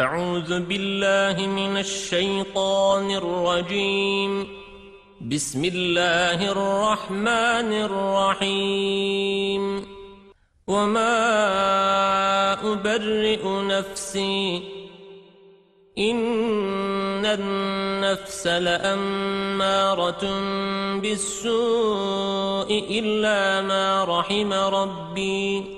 أعوذ بالله من الشيطان الرجيم. بسم الله الرحمن الرحيم. وما أبرئ نفسي. إن النفس لأمارة بالسوء إلا ما رحم ربي.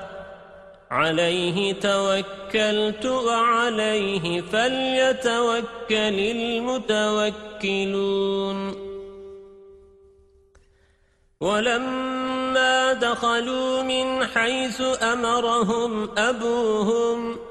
عليه توكلت وعليه فليتوكل المتوكلون. ولما دخلوا من حيث أمرهم أبوهم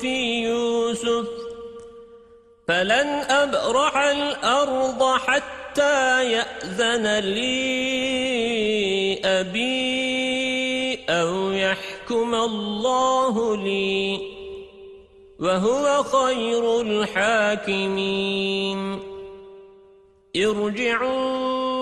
في يوسف فلن أبرح الأرض حتى يأذن لي أبي أو يحكم الله لي وهو خير الحاكمين. ارجعوا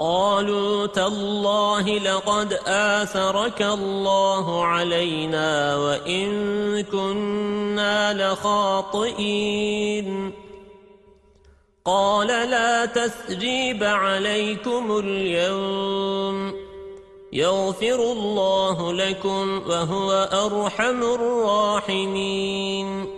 قالوا تالله لقد آثرك الله علينا وإن كنا لخاطئين. قال لا تثريب عليكم اليوم. يغفر الله لكم وهو أرحم الراحمين.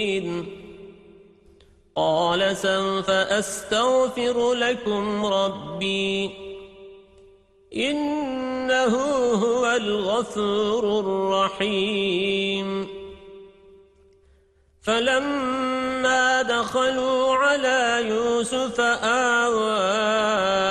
قال سوف أستغفر لكم ربي إنه هو الغفور الرحيم. فلما دخلوا على يوسف آوى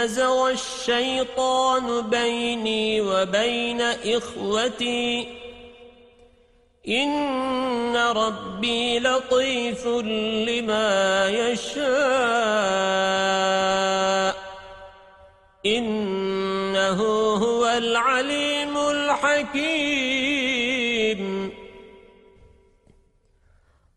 نزغ الشيطان بيني وبين إخوتي. إن ربي لطيف لما يشاء. إنه هو العليم الحكيم.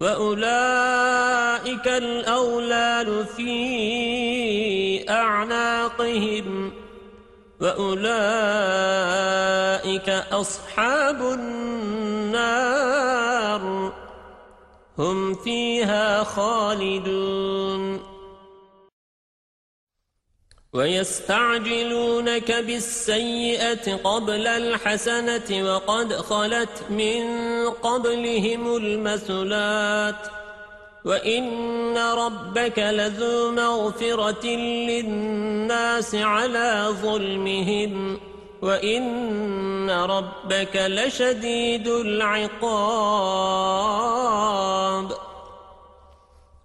وأولئك الأولال في أعناقهم وأولئك أصحاب النار هم فيها خالدون ويستعجلونك بالسيئة قبل الحسنة وقد خلت من قبلهم المثلات. وإن ربك لذو مغفرة للناس على ظلمهم. وإن ربك لشديد العقاب.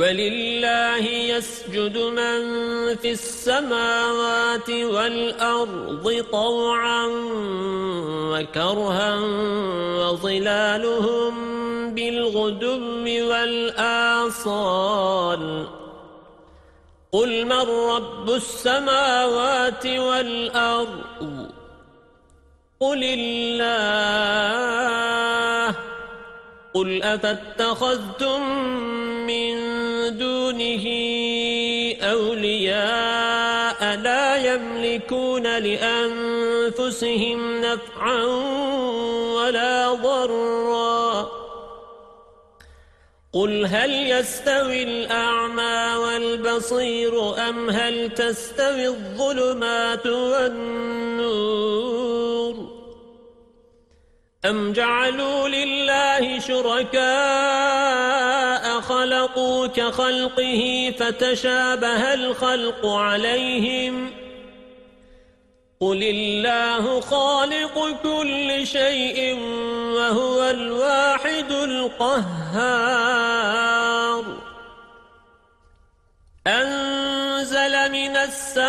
ولله يسجد من في السماوات والأرض طوعا وكرها وظلالهم بالغدم والآصال. قل من رب السماوات والأرض؟ قل الله. قل أفاتخذتم من دونه أولياء لا يملكون لأنفسهم نفعا ولا ضرا. قل هل يستوي الأعمى والبصير أم هل تستوي الظلمات والنور؟ أم جعلوا لله شركاء خلقوا كخلقه فتشابه الخلق عليهم. قل الله خالق كل شيء وهو الواحد القهار. أنزل من السماء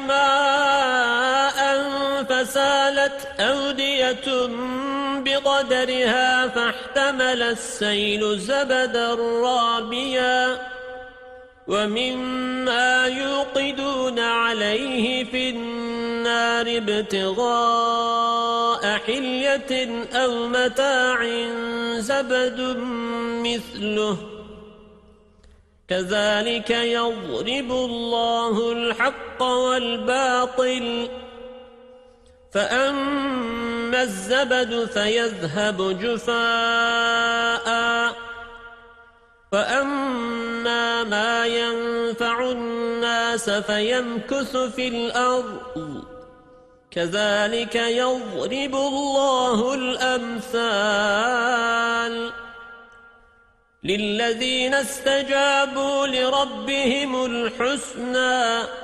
ماء فسالت أودية بقدرها فاحتمل السيل زبدا رابيا ومما يوقدون عليه في النار ابتغاء حلية أو متاع زبد مثله. كذلك يضرب الله الحق والباطل فأما الزبد فيذهب جفاء فأما ما ينفع الناس فيمكث في الأرض كذلك يضرب الله الأمثال للذين استجابوا لربهم الحسنى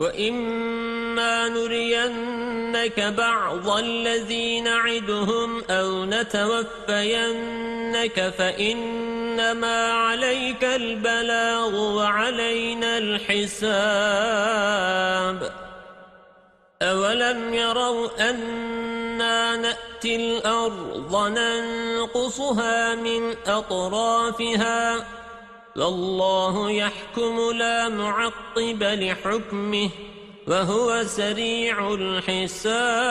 وإما نرينك بعض الذين نعدهم أو نتوفينك فإنما عليك البلاغ وعلينا الحساب أولم يروا أنا نأتي الأرض ننقصها من أطرافها والله يحكم لا معقب لحكمه وهو سريع الحساب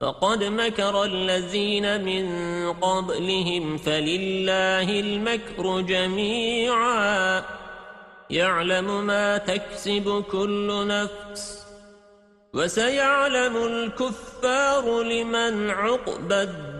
فقد مكر الذين من قبلهم فلله المكر جميعا يعلم ما تكسب كل نفس وسيعلم الكفار لمن عقب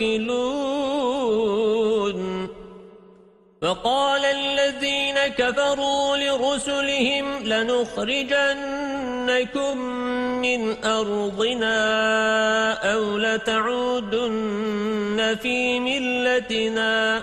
المتوكلون فقال الذين كفروا لرسلهم لنخرجنكم من أرضنا أو لتعودن في ملتنا.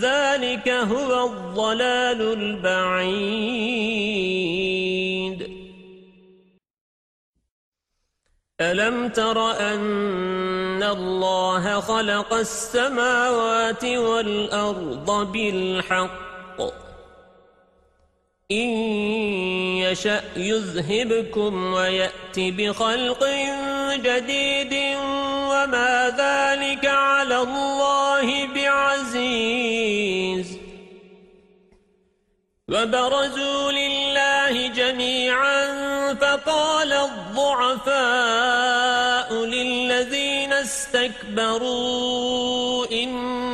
ذلك هو الضلال البعيد. ألم تر أن الله خلق السماوات والأرض بالحق؟ إن يشأ يذهبكم ويأتي بخلق جديد وما ذلك على الله بعزيز. وبرزوا لله جميعا فقال الضعفاء للذين استكبروا إنا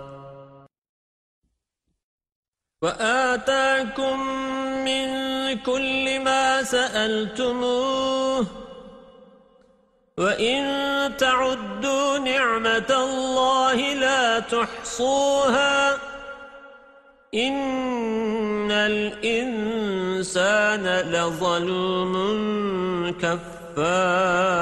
وآتاكم من كل ما سألتموه وإن تعدوا نعمة الله لا تحصوها إن الإنسان لظلوم كفار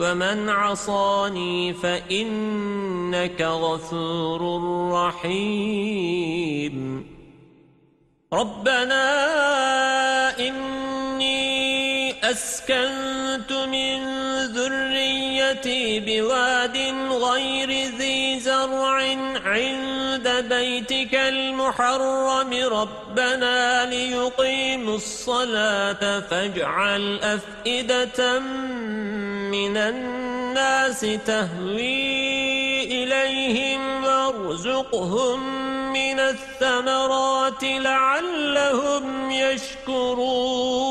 ومن عصاني فإنك غفور رحيم ربنا إني أسكنت من ذريتي بواد غير ذي زرع عند بيتك المحرم. ربنا ليقيموا الصلاة فاجعل أفئدة من الناس تهوي إليهم وارزقهم من الثمرات لعلهم يشكرون.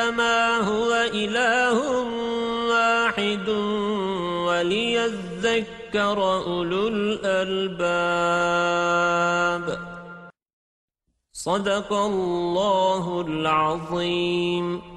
أنما هو إله واحد وليذكر أولو الألباب. صدق الله العظيم.